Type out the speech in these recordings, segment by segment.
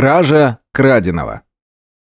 Кража краденого.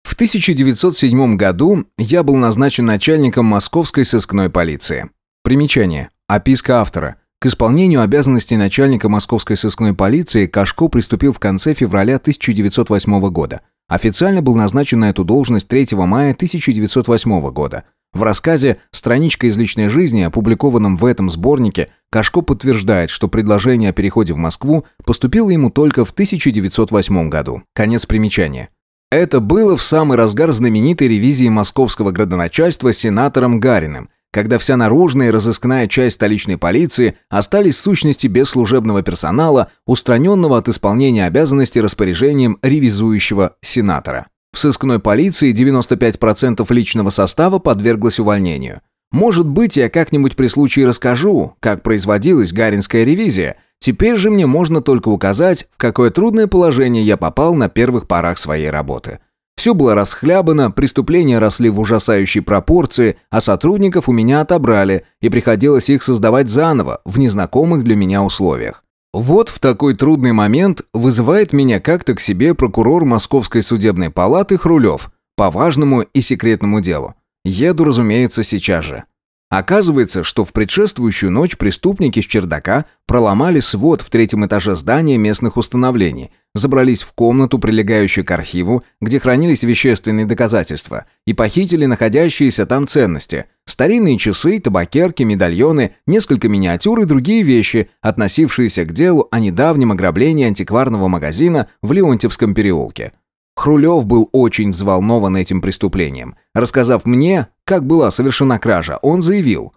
В 1907 году я был назначен начальником московской сыскной полиции. Примечание. Описка автора. К исполнению обязанностей начальника московской сыскной полиции Кашко приступил в конце февраля 1908 года. Официально был назначен на эту должность 3 мая 1908 года. В рассказе «Страничка из личной жизни», опубликованном в этом сборнике, Кашко подтверждает, что предложение о переходе в Москву поступило ему только в 1908 году. Конец примечания. Это было в самый разгар знаменитой ревизии московского градоначальства сенатором Гариным, когда вся наружная и разыскная часть столичной полиции остались в сущности без служебного персонала, устраненного от исполнения обязанностей распоряжением ревизующего сенатора. В сыскной полиции 95% личного состава подверглось увольнению. Может быть, я как-нибудь при случае расскажу, как производилась Гаринская ревизия. Теперь же мне можно только указать, в какое трудное положение я попал на первых порах своей работы. Все было расхлябано, преступления росли в ужасающей пропорции, а сотрудников у меня отобрали, и приходилось их создавать заново, в незнакомых для меня условиях. Вот в такой трудный момент вызывает меня как-то к себе прокурор Московской судебной палаты Хрулев по важному и секретному делу. Еду, разумеется, сейчас же. Оказывается, что в предшествующую ночь преступники с чердака проломали свод в третьем этаже здания местных установлений, забрались в комнату, прилегающую к архиву, где хранились вещественные доказательства, и похитили находящиеся там ценности – старинные часы, табакерки, медальоны, несколько миниатюр и другие вещи, относившиеся к делу о недавнем ограблении антикварного магазина в Леонтьевском переулке – Хрулев был очень взволнован этим преступлением. Рассказав мне, как была совершена кража, он заявил.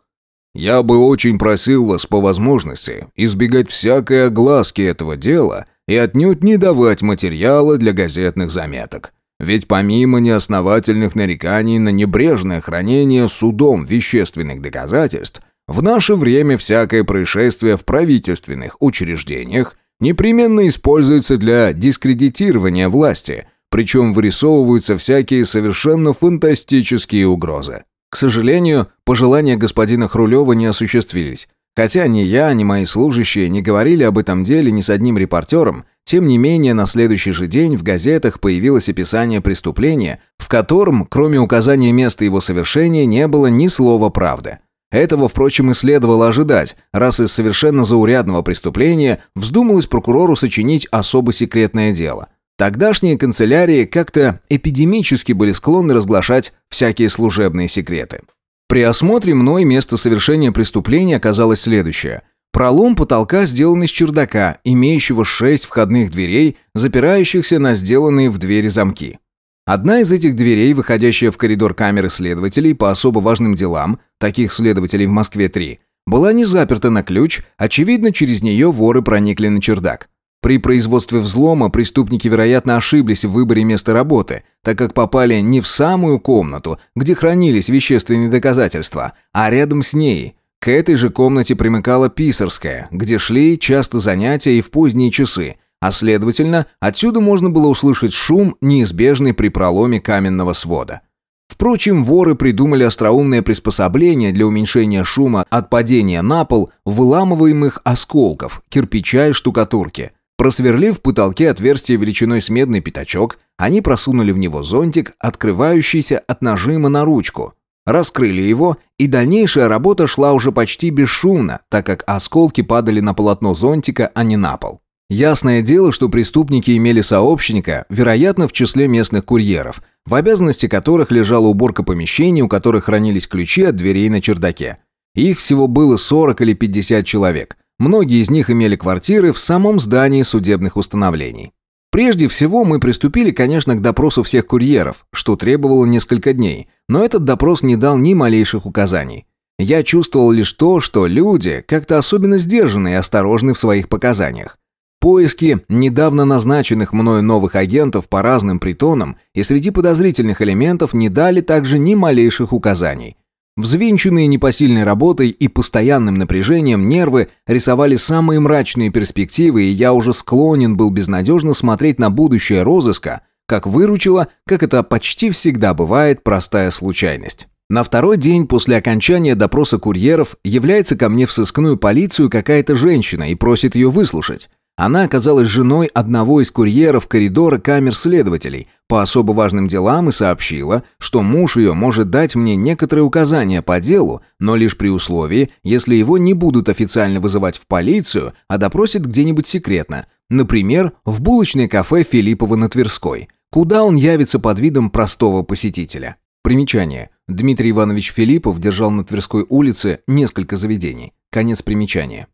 «Я бы очень просил вас по возможности избегать всякой огласки этого дела и отнюдь не давать материала для газетных заметок. Ведь помимо неосновательных нареканий на небрежное хранение судом вещественных доказательств, в наше время всякое происшествие в правительственных учреждениях непременно используется для дискредитирования власти – причем вырисовываются всякие совершенно фантастические угрозы. К сожалению, пожелания господина Хрулева не осуществились. Хотя ни я, ни мои служащие не говорили об этом деле ни с одним репортером, тем не менее на следующий же день в газетах появилось описание преступления, в котором, кроме указания места его совершения, не было ни слова правды. Этого, впрочем, и следовало ожидать, раз из совершенно заурядного преступления вздумалось прокурору сочинить особо секретное дело – Тогдашние канцелярии как-то эпидемически были склонны разглашать всякие служебные секреты. При осмотре мной место совершения преступления оказалось следующее. Пролом потолка сделан из чердака, имеющего шесть входных дверей, запирающихся на сделанные в двери замки. Одна из этих дверей, выходящая в коридор камеры следователей по особо важным делам, таких следователей в Москве три, была не заперта на ключ, очевидно, через нее воры проникли на чердак. При производстве взлома преступники, вероятно, ошиблись в выборе места работы, так как попали не в самую комнату, где хранились вещественные доказательства, а рядом с ней. К этой же комнате примыкала писарская, где шли часто занятия и в поздние часы, а следовательно, отсюда можно было услышать шум, неизбежный при проломе каменного свода. Впрочем, воры придумали остроумное приспособление для уменьшения шума от падения на пол выламываемых осколков, кирпича и штукатурки – Просверлив в потолке отверстие величиной с медный пятачок, они просунули в него зонтик, открывающийся от нажима на ручку. Раскрыли его, и дальнейшая работа шла уже почти бесшумно, так как осколки падали на полотно зонтика, а не на пол. Ясное дело, что преступники имели сообщника, вероятно, в числе местных курьеров, в обязанности которых лежала уборка помещений, у которых хранились ключи от дверей на чердаке. Их всего было 40 или 50 человек – Многие из них имели квартиры в самом здании судебных установлений. Прежде всего, мы приступили, конечно, к допросу всех курьеров, что требовало несколько дней, но этот допрос не дал ни малейших указаний. Я чувствовал лишь то, что люди как-то особенно сдержаны и осторожны в своих показаниях. Поиски недавно назначенных мною новых агентов по разным притонам и среди подозрительных элементов не дали также ни малейших указаний. Взвинченные непосильной работой и постоянным напряжением нервы рисовали самые мрачные перспективы, и я уже склонен был безнадежно смотреть на будущее розыска, как выручила, как это почти всегда бывает, простая случайность. На второй день после окончания допроса курьеров является ко мне в сыскную полицию какая-то женщина и просит ее выслушать. Она оказалась женой одного из курьеров коридора камер следователей по особо важным делам и сообщила, что муж ее может дать мне некоторые указания по делу, но лишь при условии, если его не будут официально вызывать в полицию, а допросят где-нибудь секретно, например, в булочное кафе Филиппова на Тверской, куда он явится под видом простого посетителя. Примечание. Дмитрий Иванович Филиппов держал на Тверской улице несколько заведений. Конец примечания.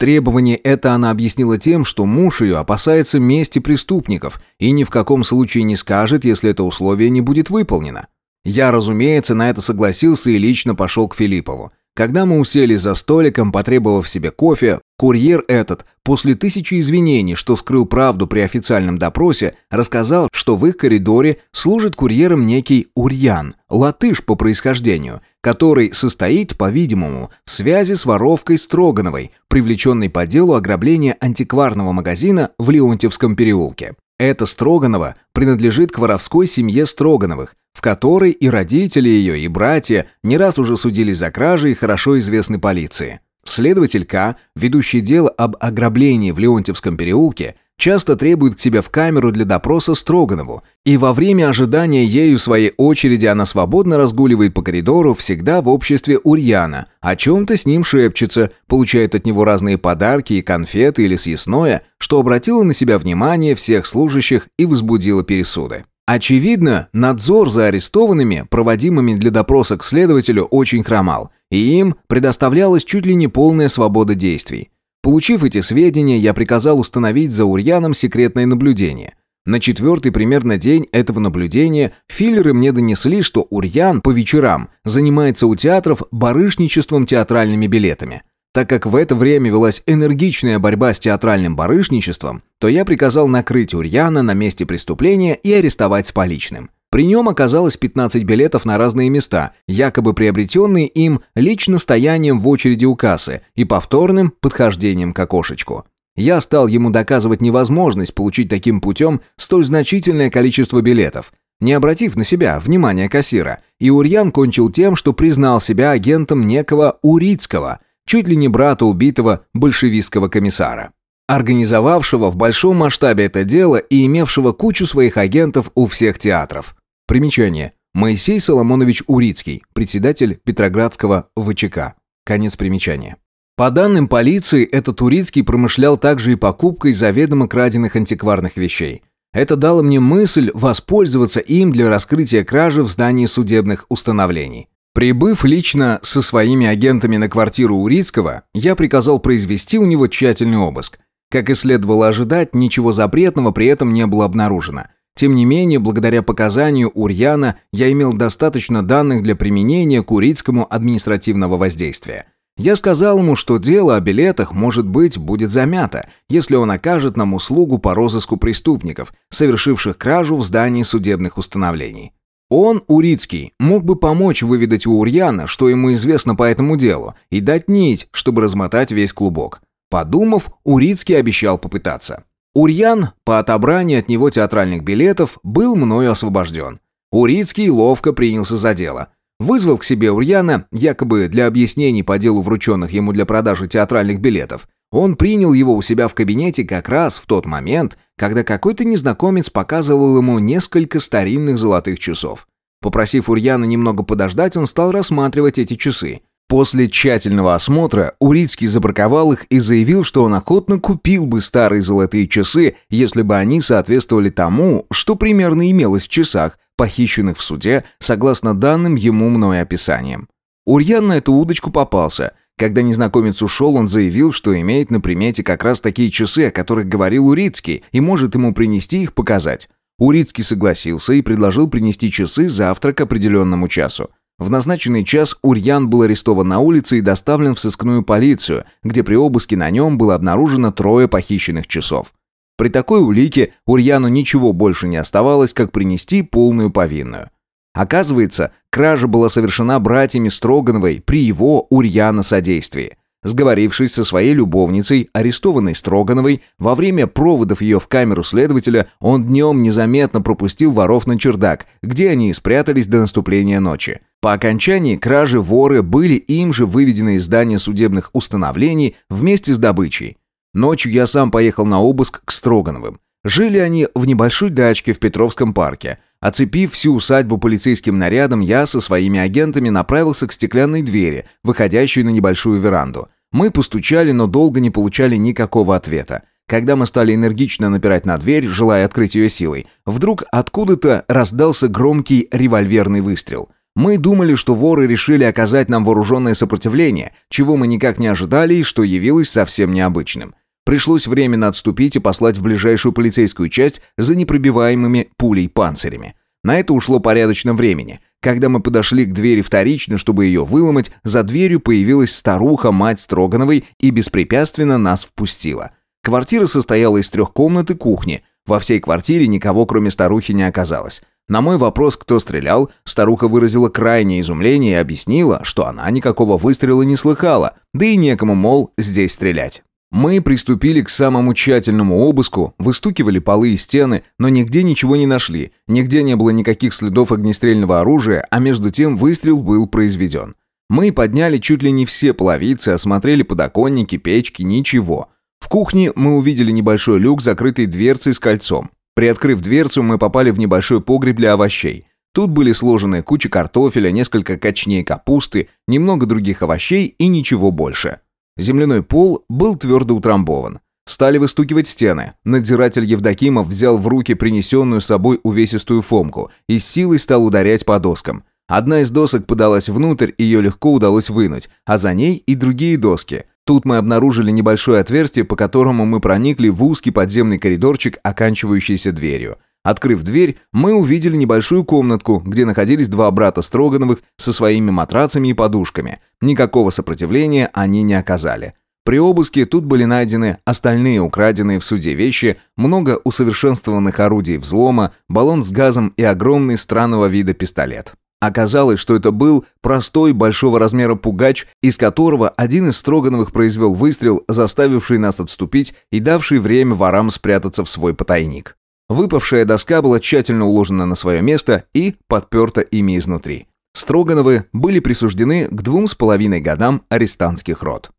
Требование это она объяснила тем, что муж ее опасается мести преступников и ни в каком случае не скажет, если это условие не будет выполнено. Я, разумеется, на это согласился и лично пошел к Филиппову. Когда мы уселись за столиком, потребовав себе кофе, курьер этот, после тысячи извинений, что скрыл правду при официальном допросе, рассказал, что в их коридоре служит курьером некий Урьян, латыш по происхождению, который состоит, по-видимому, в связи с воровкой Строгановой, привлеченной по делу ограбления антикварного магазина в Леонтьевском переулке. Эта Строганова принадлежит к воровской семье Строгановых, в которой и родители ее, и братья не раз уже судились за кражи и хорошо известны полиции. Следователь К, ведущий дело об ограблении в Леонтьевском переулке, часто требует к себе в камеру для допроса Строганову, и во время ожидания ею своей очереди она свободно разгуливает по коридору, всегда в обществе Урьяна, о чем-то с ним шепчется, получает от него разные подарки и конфеты или съестное, что обратило на себя внимание всех служащих и возбудило пересуды. Очевидно, надзор за арестованными, проводимыми для допроса к следователю, очень хромал, и им предоставлялась чуть ли не полная свобода действий. Получив эти сведения, я приказал установить за Урьяном секретное наблюдение. На четвертый примерно день этого наблюдения филлеры мне донесли, что Урьян по вечерам занимается у театров барышничеством театральными билетами. Так как в это время велась энергичная борьба с театральным барышничеством, то я приказал накрыть Урьяна на месте преступления и арестовать с поличным. При нем оказалось 15 билетов на разные места, якобы приобретенные им лично стоянием в очереди у кассы и повторным подхождением к окошечку. Я стал ему доказывать невозможность получить таким путем столь значительное количество билетов, не обратив на себя внимания кассира, и Урьян кончил тем, что признал себя агентом некого Урицкого, чуть ли не брата убитого большевистского комиссара организовавшего в большом масштабе это дело и имевшего кучу своих агентов у всех театров. Примечание. Моисей Соломонович Урицкий, председатель Петроградского ВЧК. Конец примечания. По данным полиции, этот Урицкий промышлял также и покупкой заведомо краденных антикварных вещей. Это дало мне мысль воспользоваться им для раскрытия кражи в здании судебных установлений. Прибыв лично со своими агентами на квартиру Урицкого, я приказал произвести у него тщательный обыск. Как и следовало ожидать, ничего запретного при этом не было обнаружено – тем не менее, благодаря показанию Урьяна, я имел достаточно данных для применения Курицкому административного воздействия. Я сказал ему, что дело о билетах, может быть, будет замято, если он окажет нам услугу по розыску преступников, совершивших кражу в здании судебных установлений. Он, Урицкий, мог бы помочь выведать у Урьяна, что ему известно по этому делу, и дать нить, чтобы размотать весь клубок. Подумав, Урицкий обещал попытаться. Урьян, по отобрании от него театральных билетов, был мною освобожден. Урицкий ловко принялся за дело. Вызвав к себе Урьяна, якобы для объяснений по делу врученных ему для продажи театральных билетов, он принял его у себя в кабинете как раз в тот момент, когда какой-то незнакомец показывал ему несколько старинных золотых часов. Попросив Урьяна немного подождать, он стал рассматривать эти часы. После тщательного осмотра Урицкий забраковал их и заявил, что он охотно купил бы старые золотые часы, если бы они соответствовали тому, что примерно имелось в часах, похищенных в суде, согласно данным ему мной описаниям. Урьян на эту удочку попался. Когда незнакомец ушел, он заявил, что имеет на примете как раз такие часы, о которых говорил Урицкий, и может ему принести их показать. Урицкий согласился и предложил принести часы завтра к определенному часу. В назначенный час Урьян был арестован на улице и доставлен в сыскную полицию, где при обыске на нем было обнаружено трое похищенных часов. При такой улике Урьяну ничего больше не оставалось, как принести полную повинную. Оказывается, кража была совершена братьями Строгановой при его Урьяна содействии. Сговорившись со своей любовницей, арестованной Строгановой, во время проводов ее в камеру следователя, он днем незаметно пропустил воров на чердак, где они спрятались до наступления ночи. По окончании кражи воры были им же выведены из здания судебных установлений вместе с добычей. Ночью я сам поехал на обыск к Строгановым. Жили они в небольшой дачке в Петровском парке. Оцепив всю усадьбу полицейским нарядом, я со своими агентами направился к стеклянной двери, выходящей на небольшую веранду. Мы постучали, но долго не получали никакого ответа. Когда мы стали энергично напирать на дверь, желая открыть ее силой, вдруг откуда-то раздался громкий револьверный выстрел. Мы думали, что воры решили оказать нам вооруженное сопротивление, чего мы никак не ожидали и что явилось совсем необычным. Пришлось временно отступить и послать в ближайшую полицейскую часть за непробиваемыми пулей-панцирями. На это ушло порядочно времени. Когда мы подошли к двери вторично, чтобы ее выломать, за дверью появилась старуха, мать Строгановой, и беспрепятственно нас впустила. Квартира состояла из трех комнат и кухни. Во всей квартире никого, кроме старухи, не оказалось. На мой вопрос, кто стрелял, старуха выразила крайнее изумление и объяснила, что она никакого выстрела не слыхала, да и некому, мол, здесь стрелять. Мы приступили к самому тщательному обыску, выстукивали полы и стены, но нигде ничего не нашли, нигде не было никаких следов огнестрельного оружия, а между тем выстрел был произведен. Мы подняли чуть ли не все половицы, осмотрели подоконники, печки, ничего. В кухне мы увидели небольшой люк, закрытый дверцей с кольцом. Приоткрыв дверцу, мы попали в небольшой погреб для овощей. Тут были сложены куча картофеля, несколько кочней капусты, немного других овощей и ничего больше. Земляной пол был твердо утрамбован. Стали выстукивать стены. Надзиратель Евдокимов взял в руки принесенную с собой увесистую фомку и с силой стал ударять по доскам. Одна из досок подалась внутрь, ее легко удалось вынуть, а за ней и другие доски. Тут мы обнаружили небольшое отверстие, по которому мы проникли в узкий подземный коридорчик, оканчивающийся дверью. Открыв дверь, мы увидели небольшую комнатку, где находились два брата Строгановых со своими матрацами и подушками. Никакого сопротивления они не оказали. При обыске тут были найдены остальные украденные в суде вещи, много усовершенствованных орудий взлома, баллон с газом и огромный странного вида пистолет. Оказалось, что это был простой большого размера пугач, из которого один из Строгановых произвел выстрел, заставивший нас отступить и давший время ворам спрятаться в свой потайник. Выпавшая доска была тщательно уложена на свое место и подперта ими изнутри. Строгановы были присуждены к двум с половиной годам арестантских род.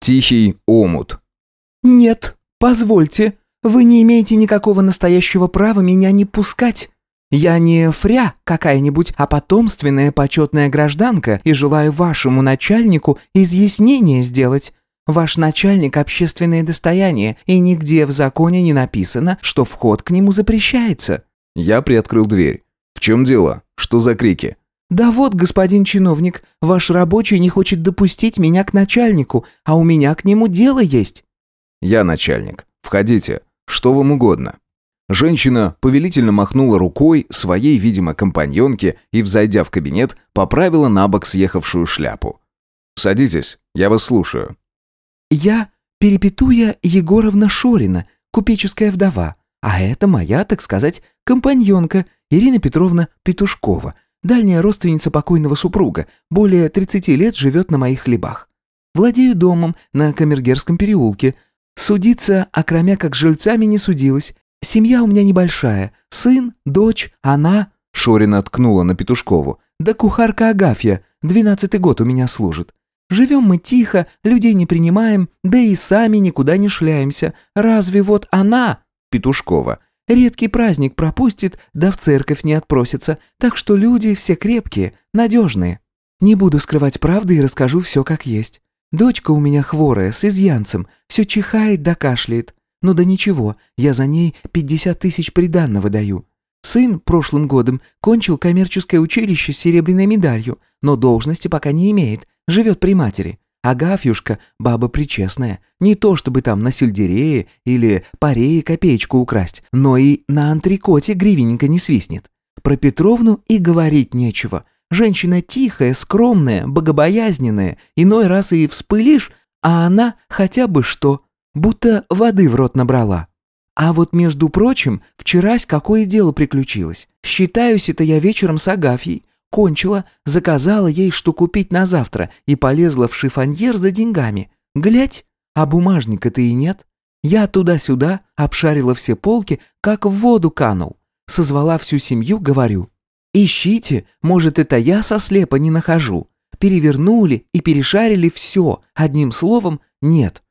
Тихий омут. «Нет, позвольте, вы не имеете никакого настоящего права меня не пускать. Я не фря какая-нибудь, а потомственная почетная гражданка и желаю вашему начальнику изъяснение сделать. Ваш начальник – общественное достояние, и нигде в законе не написано, что вход к нему запрещается». Я приоткрыл дверь. «В чем дело? Что за крики?» «Да вот, господин чиновник, ваш рабочий не хочет допустить меня к начальнику, а у меня к нему дело есть». «Я начальник. Входите. Что вам угодно». Женщина повелительно махнула рукой своей, видимо, компаньонке и, взойдя в кабинет, поправила на бок съехавшую шляпу. «Садитесь, я вас слушаю». «Я Перепетуя Егоровна Шорина, купеческая вдова, а это моя, так сказать, компаньонка Ирина Петровна Петушкова, дальняя родственница покойного супруга, более 30 лет живет на моих хлебах. Владею домом на Камергерском переулке. Судиться, окромя как жильцами, не судилась. Семья у меня небольшая. Сын, дочь, она...» Шорина ткнула на Петушкову. «Да кухарка Агафья, двенадцатый год у меня служит. Живем мы тихо, людей не принимаем, да и сами никуда не шляемся. Разве вот она, Петушкова, редкий праздник пропустит, да в церковь не отпросится, так что люди все крепкие, надежные. Не буду скрывать правды и расскажу все как есть. Дочка у меня хворая, с изъянцем, все чихает да кашляет. Ну да ничего, я за ней 50 тысяч приданного даю. Сын прошлым годом кончил коммерческое училище с серебряной медалью, но должности пока не имеет, живет при матери. Агафьюшка – баба причестная. Не то чтобы там на сельдерее или парее копеечку украсть, но и на антрикоте гривенненько не свистнет. Про Петровну и говорить нечего. Женщина тихая, скромная, богобоязненная. Иной раз и вспылишь, а она хотя бы что, будто воды в рот набрала. А вот, между прочим, вчерась какое дело приключилось. Считаюсь это я вечером с Агафьей. Кончила, заказала ей, что купить на завтра, и полезла в шифоньер за деньгами. Глядь, а бумажника-то и нет. Я туда-сюда обшарила все полки, как в воду канул. Созвала всю семью, говорю. Ищите, может, это я со слепа не нахожу. Перевернули и перешарили все, одним словом, нет.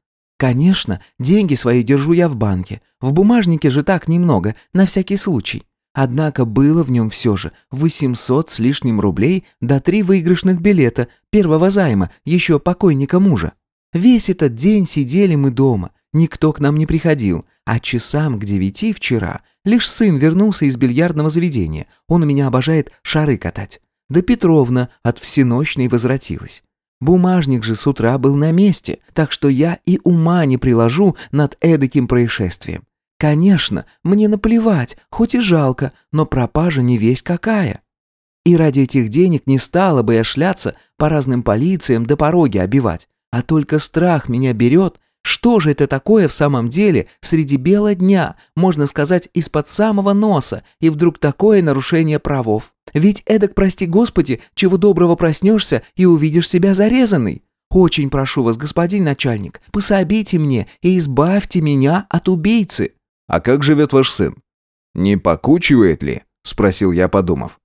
Конечно, деньги свои держу я в банке. В бумажнике же так немного, на всякий случай. Однако было в нем все же 800 с лишним рублей до три выигрышных билета первого займа еще покойника мужа. Весь этот день сидели мы дома, никто к нам не приходил, а часам к девяти вчера лишь сын вернулся из бильярдного заведения, он у меня обожает шары катать. Да Петровна от всеночной возвратилась. Бумажник же с утра был на месте, так что я и ума не приложу над эдаким происшествием. Конечно, мне наплевать, хоть и жалко, но пропажа не весь какая. И ради этих денег не стала бы я шляться по разным полициям до пороги обивать, а только страх меня берет, что же это такое в самом деле среди бела дня, можно сказать, из-под самого носа, и вдруг такое нарушение правов? Ведь эдак, прости господи, чего доброго проснешься и увидишь себя зарезанный. Очень прошу вас, господин начальник, пособите мне и избавьте меня от убийцы. «А как живет ваш сын? Не покучивает ли?» – спросил я, подумав.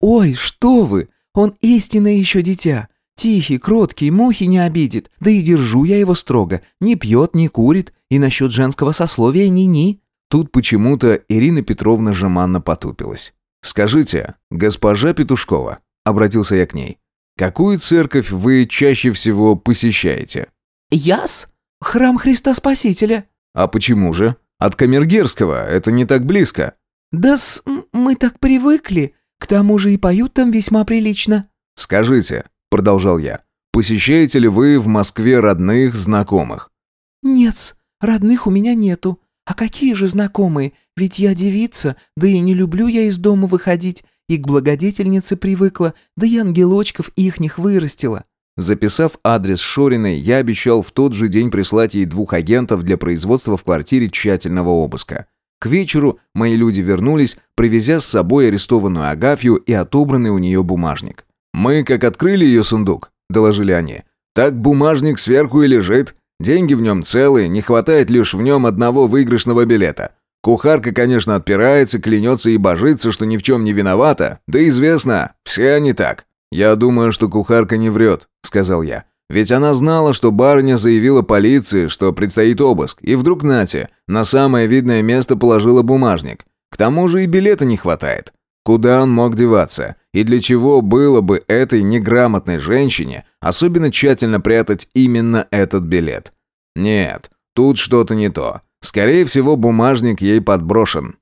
«Ой, что вы! Он истинно еще дитя. Тихий, кроткий, мухи не обидит. Да и держу я его строго. Не пьет, не курит. И насчет женского сословия ни-ни». Тут почему-то Ирина Петровна жеманно потупилась. «Скажите, госпожа Петушкова», — обратился я к ней, «какую церковь вы чаще всего посещаете?» «Яс? Храм Христа Спасителя». «А почему же?» От Камергерского это не так близко». «Да-с, мы так привыкли. К тому же и поют там весьма прилично». «Скажите», — продолжал я, «посещаете ли вы в Москве родных, знакомых?» «Нет, родных у меня нету. А какие же знакомые? Ведь я девица, да и не люблю я из дома выходить, и к благодетельнице привыкла, да и ангелочков ихних вырастила». Записав адрес Шориной, я обещал в тот же день прислать ей двух агентов для производства в квартире тщательного обыска. К вечеру мои люди вернулись, привезя с собой арестованную Агафью и отобранный у нее бумажник. «Мы как открыли ее сундук», – доложили они. «Так бумажник сверху и лежит. Деньги в нем целые, не хватает лишь в нем одного выигрышного билета. Кухарка, конечно, отпирается, клянется и божится, что ни в чем не виновата. Да известно, все они так. «Я думаю, что кухарка не врет», — сказал я. «Ведь она знала, что барыня заявила полиции, что предстоит обыск, и вдруг Натя на самое видное место положила бумажник. К тому же и билета не хватает. Куда он мог деваться? И для чего было бы этой неграмотной женщине особенно тщательно прятать именно этот билет? Нет, тут что-то не то. Скорее всего, бумажник ей подброшен».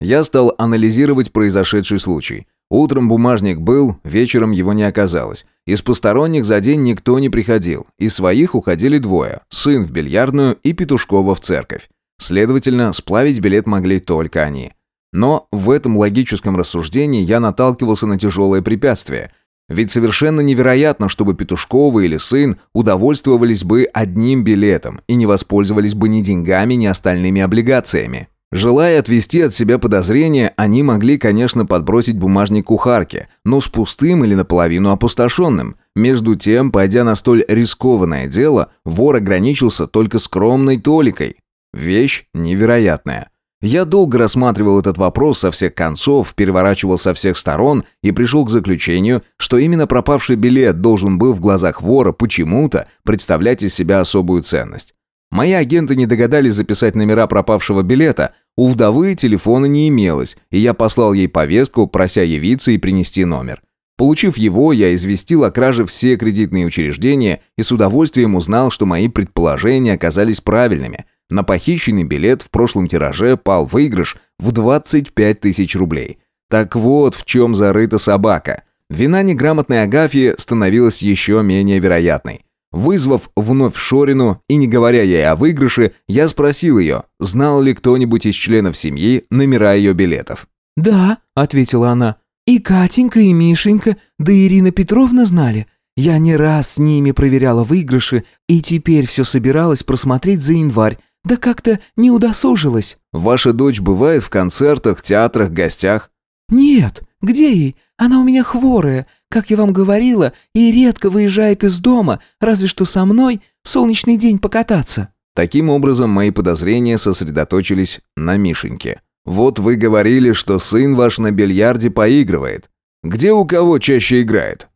Я стал анализировать произошедший случай. Утром бумажник был, вечером его не оказалось. Из посторонних за день никто не приходил. Из своих уходили двое. Сын в бильярдную и Петушкова в церковь. Следовательно, сплавить билет могли только они. Но в этом логическом рассуждении я наталкивался на тяжелое препятствие. Ведь совершенно невероятно, чтобы Петушкова или сын удовольствовались бы одним билетом и не воспользовались бы ни деньгами, ни остальными облигациями. Желая отвести от себя подозрения, они могли, конечно, подбросить бумажник кухарке, но с пустым или наполовину опустошенным. Между тем, пойдя на столь рискованное дело, вор ограничился только скромной толикой. Вещь невероятная. Я долго рассматривал этот вопрос со всех концов, переворачивал со всех сторон и пришел к заключению, что именно пропавший билет должен был в глазах вора почему-то представлять из себя особую ценность. Мои агенты не догадались записать номера пропавшего билета, у вдовы телефона не имелось, и я послал ей повестку, прося явиться и принести номер. Получив его, я известил о краже все кредитные учреждения и с удовольствием узнал, что мои предположения оказались правильными. На похищенный билет в прошлом тираже пал выигрыш в 25 тысяч рублей. Так вот, в чем зарыта собака. Вина неграмотной Агафьи становилась еще менее вероятной. Вызвав вновь Шорину и не говоря ей о выигрыше, я спросил ее, знал ли кто-нибудь из членов семьи номера ее билетов. «Да», — ответила она, — «и Катенька, и Мишенька, да и Ирина Петровна знали. Я не раз с ними проверяла выигрыши, и теперь все собиралась просмотреть за январь, да как-то не удосужилась». «Ваша дочь бывает в концертах, театрах, гостях?» «Нет, где ей? Она у меня хворая, как я вам говорила, и редко выезжает из дома, разве что со мной в солнечный день покататься». Таким образом, мои подозрения сосредоточились на Мишеньке. «Вот вы говорили, что сын ваш на бильярде поигрывает. Где у кого чаще играет?»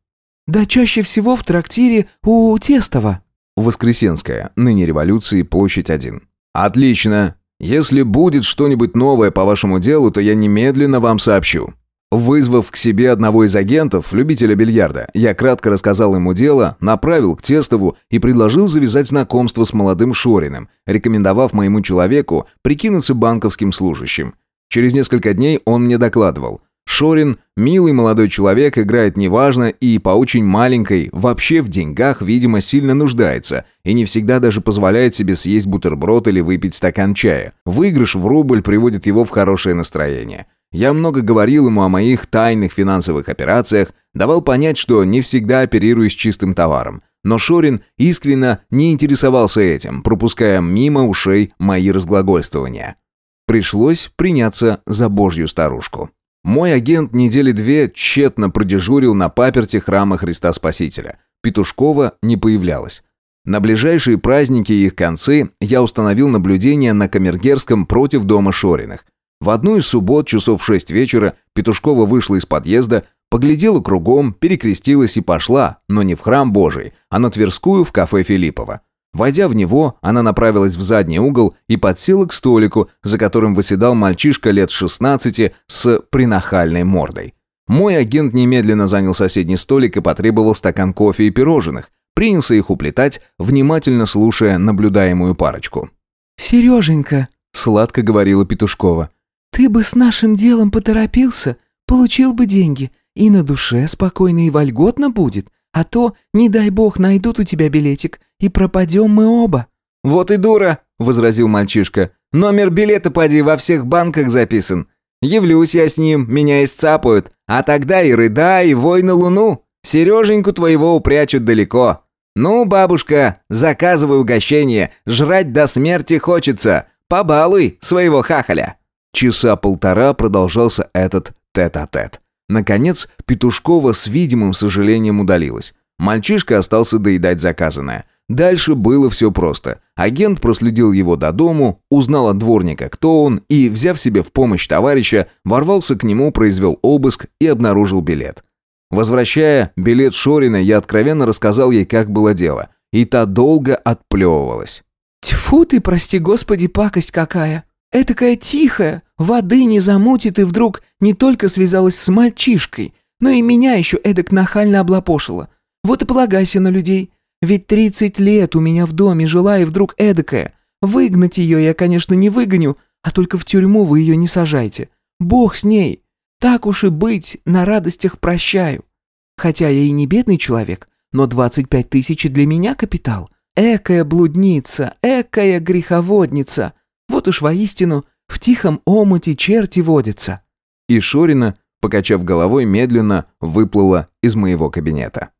«Да чаще всего в трактире у Тестова». Воскресенская, ныне революции, площадь 1. «Отлично. Если будет что-нибудь новое по вашему делу, то я немедленно вам сообщу». Вызвав к себе одного из агентов, любителя бильярда, я кратко рассказал ему дело, направил к Тестову и предложил завязать знакомство с молодым Шориным, рекомендовав моему человеку прикинуться банковским служащим. Через несколько дней он мне докладывал. Шорин, милый молодой человек, играет неважно и по очень маленькой, вообще в деньгах, видимо, сильно нуждается и не всегда даже позволяет себе съесть бутерброд или выпить стакан чая. Выигрыш в рубль приводит его в хорошее настроение. Я много говорил ему о моих тайных финансовых операциях, давал понять, что не всегда оперирую с чистым товаром. Но Шорин искренне не интересовался этим, пропуская мимо ушей мои разглагольствования. Пришлось приняться за божью старушку. Мой агент недели две тщетно продежурил на паперте храма Христа Спасителя. Петушкова не появлялась. На ближайшие праздники и их концы я установил наблюдение на Камергерском против дома Шориных. В одну из суббот, часов в шесть вечера, Петушкова вышла из подъезда, поглядела кругом, перекрестилась и пошла, но не в храм Божий, а на Тверскую в кафе Филиппова. Войдя в него, она направилась в задний угол и подсела к столику, за которым выседал мальчишка лет 16 с принахальной мордой. Мой агент немедленно занял соседний столик и потребовал стакан кофе и пирожных. Принялся их уплетать, внимательно слушая наблюдаемую парочку. «Сереженька», — сладко говорила Петушкова, ты бы с нашим делом поторопился, получил бы деньги, и на душе спокойно и вольготно будет, а то, не дай бог, найдут у тебя билетик, и пропадем мы оба». «Вот и дура», — возразил мальчишка. «Номер билета, поди, во всех банках записан. Явлюсь я с ним, меня исцапают, а тогда и рыдай, и вой на луну. Сереженьку твоего упрячут далеко. Ну, бабушка, заказывай угощение, жрать до смерти хочется. Побалуй своего хахаля». Часа полтора продолжался этот тет-а-тет. -тет. Наконец, Петушкова с видимым сожалением удалилась. Мальчишка остался доедать заказанное. Дальше было все просто. Агент проследил его до дому, узнал от дворника, кто он, и, взяв себе в помощь товарища, ворвался к нему, произвел обыск и обнаружил билет. Возвращая билет Шорина, я откровенно рассказал ей, как было дело. И та долго отплевывалась. «Тьфу ты, прости господи, пакость какая!» Этакая тихая, воды не замутит и вдруг не только связалась с мальчишкой, но и меня еще эдак нахально облапошила. Вот и полагайся на людей. Ведь тридцать лет у меня в доме жила и вдруг эдакая. Выгнать ее я, конечно, не выгоню, а только в тюрьму вы ее не сажайте. Бог с ней. Так уж и быть, на радостях прощаю. Хотя я и не бедный человек, но двадцать пять тысяч для меня капитал. Экая блудница, экая греховодница. Вот уж воистину в тихом омуте черти водятся». И Шорина, покачав головой, медленно выплыла из моего кабинета.